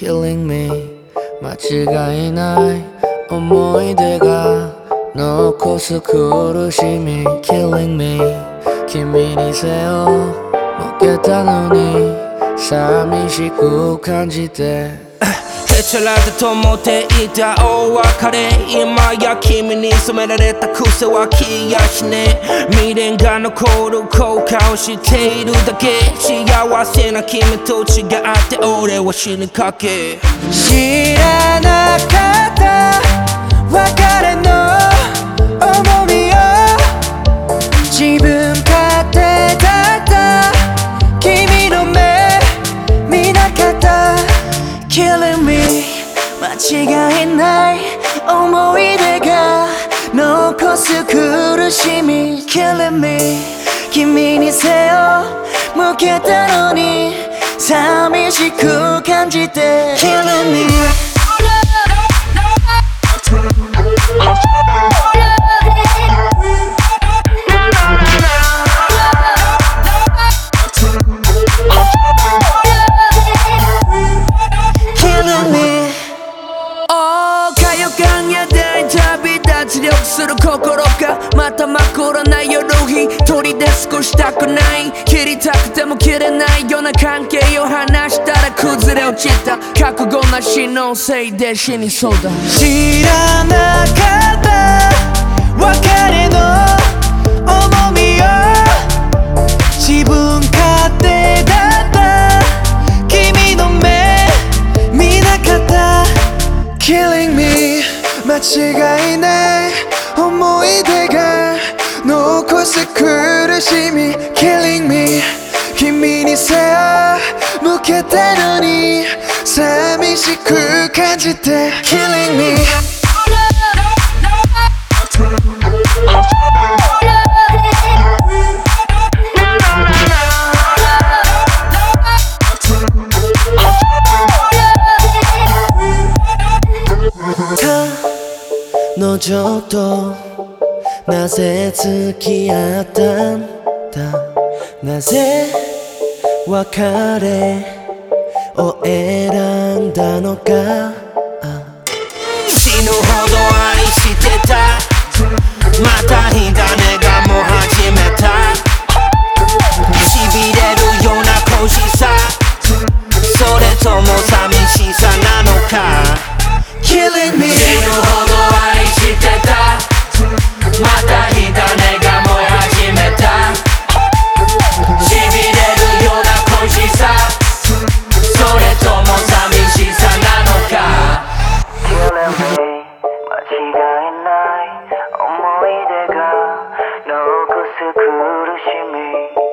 killing me. 間違いない思い出が残す苦しみ。Killing me. 君に背を向けたのに寂しく感じて。へちゃらだと思っていた。大別れ。今や君に染められた癖は消やしね未練が残る後悔をしているだけ。幸せな君と違って俺は死にかけ。知らなかった別れの重みを。自分勝手だった。君の目見なかった。Killing me 違いない思い出が残す苦しみ。Killing me 君に背を向けたのに寂しく感じて。Killing me 旅立ち力する心がまた真っ暗な夜一人で過ごしたくない。切りたくても切れないような関係を話したら崩れ落ちた覚悟なしのせいで死にそうだ。知らなかった。別れの違いない思い出が残す苦しみ Killing me 君に背を向けたのに寂しく感じて Killing me 彼女となぜ付き合ったんだ。なぜ別れを選んだのか。死ぬほど愛してた。また火種がもう始めた。痺れるような恋しさ。それとも寂しさなのか。Killing me ない思い出が残す苦しみ。